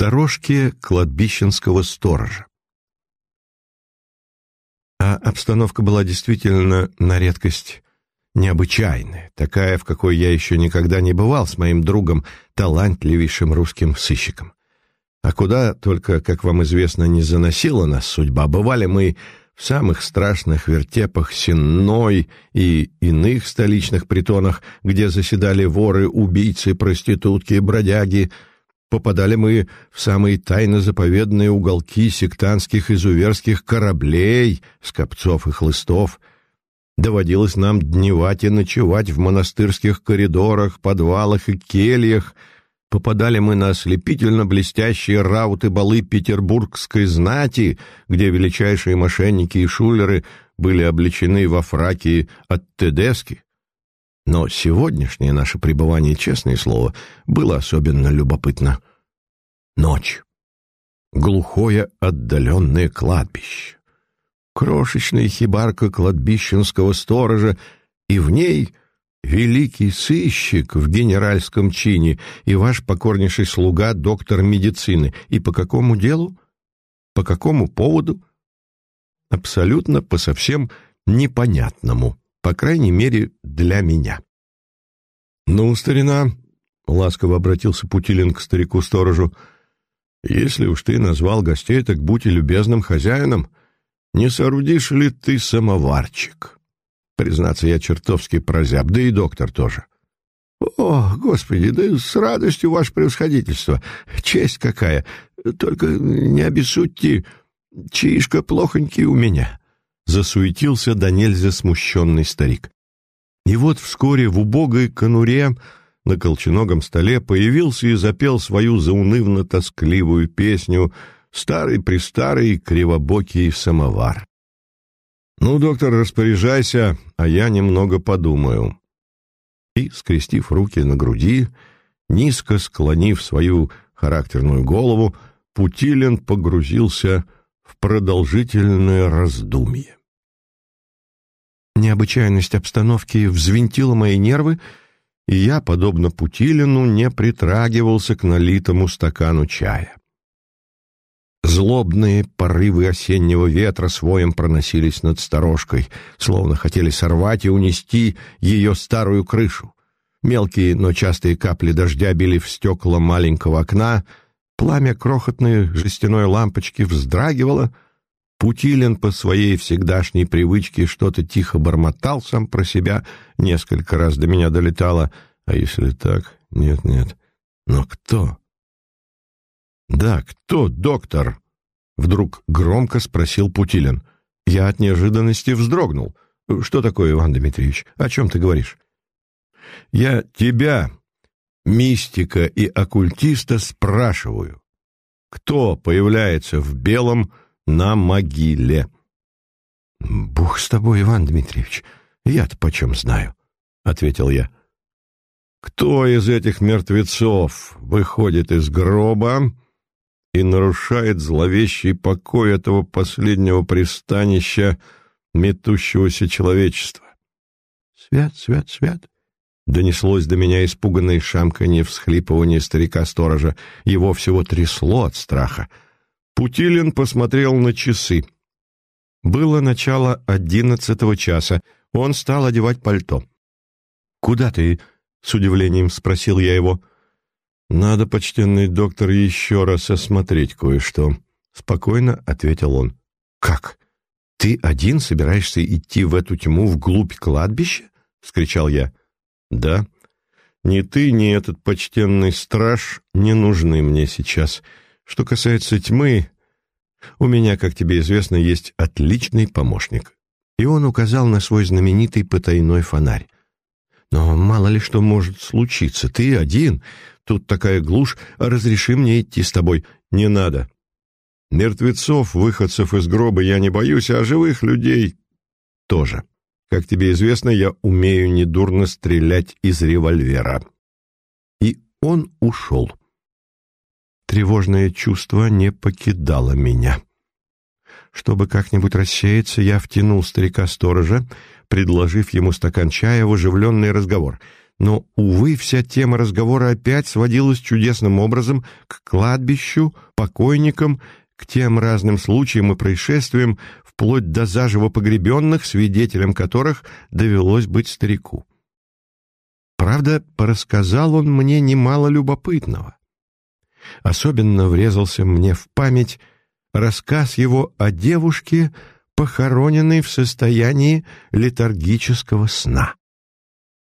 сторожке кладбищенского сторожа. А обстановка была действительно на редкость необычайная, такая, в какой я еще никогда не бывал с моим другом, талантливейшим русским сыщиком. А куда только, как вам известно, не заносила нас судьба, бывали мы в самых страшных вертепах Сенной и иных столичных притонах, где заседали воры, убийцы, проститутки, бродяги, попадали мы в самые тайно заповедные уголки сектантских изуверских кораблей, скопцов и хлыстов. Доводилось нам дневать и ночевать в монастырских коридорах, подвалах и кельях — Попадали мы на ослепительно блестящие рауты-балы петербургской знати, где величайшие мошенники и шулеры были обличены во фраки от Тедески. Но сегодняшнее наше пребывание, честное слово, было особенно любопытно. Ночь. Глухое отдаленное кладбище. Крошечная хибарка кладбищенского сторожа, и в ней великий сыщик в генеральском чине и ваш покорнейший слуга, доктор медицины. И по какому делу? По какому поводу? Абсолютно по совсем непонятному, по крайней мере, для меня. «Ну, старина», — ласково обратился Путилин к старику-сторожу, «если уж ты назвал гостей, так будь и любезным хозяином. Не соорудишь ли ты самоварчик?» Признаться, я чертовски прозяб, да и доктор тоже. «О, Господи, да с радостью, ваше превосходительство! Честь какая! Только не обессудьте, чаишка плохонький у меня!» Засуетился до нельзя смущенный старик. И вот вскоре в убогой конуре на колченогом столе появился и запел свою заунывно-тоскливую песню «Старый-престарый кривобокий самовар». «Ну, доктор, распоряжайся, а я немного подумаю». И, скрестив руки на груди, низко склонив свою характерную голову, Путилин погрузился в продолжительное раздумье. Необычайность обстановки взвинтила мои нервы, и я, подобно Путилину, не притрагивался к налитому стакану чая. Злобные порывы осеннего ветра своем проносились над сторожкой, словно хотели сорвать и унести ее старую крышу. Мелкие, но частые капли дождя били в стекла маленького окна, пламя крохотной жестяной лампочки вздрагивало, Путилин по своей всегдашней привычке что-то тихо бормотал сам про себя, несколько раз до меня долетало, а если так, нет-нет, но кто? «Да, кто доктор?» — вдруг громко спросил Путилин. Я от неожиданности вздрогнул. «Что такое, Иван Дмитриевич? О чем ты говоришь?» «Я тебя, мистика и оккультиста, спрашиваю. Кто появляется в белом на могиле?» «Бог с тобой, Иван Дмитриевич, я-то почем знаю?» — ответил я. «Кто из этих мертвецов выходит из гроба и нарушает зловещий покой этого последнего пристанища метущегося человечества. «Свят, свят, свят!» Донеслось до меня испуганное шамканье всхлипывание старика-сторожа. Его всего трясло от страха. Путилин посмотрел на часы. Было начало одиннадцатого часа. Он стал одевать пальто. «Куда ты?» — с удивлением спросил я его. «Надо, почтенный доктор, еще раз осмотреть кое-что», — спокойно ответил он. «Как? Ты один собираешься идти в эту тьму вглубь кладбища?» — вскричал я. «Да. Ни ты, ни этот почтенный страж не нужны мне сейчас. Что касается тьмы, у меня, как тебе известно, есть отличный помощник». И он указал на свой знаменитый потайной фонарь. «Но мало ли что может случиться. Ты один, Тут такая глушь, разреши мне идти с тобой. Не надо. Мертвецов, выходцев из гроба я не боюсь, а живых людей тоже. Как тебе известно, я умею недурно стрелять из револьвера. И он ушел. Тревожное чувство не покидало меня. Чтобы как-нибудь рассеяться, я втянул старика-сторожа, предложив ему стакан чая в оживленный разговор — Но, увы, вся тема разговора опять сводилась чудесным образом к кладбищу, покойникам, к тем разным случаям и происшествиям, вплоть до заживо погребенных, свидетелем которых довелось быть старику. Правда, порассказал он мне немало любопытного. Особенно врезался мне в память рассказ его о девушке, похороненной в состоянии летаргического сна.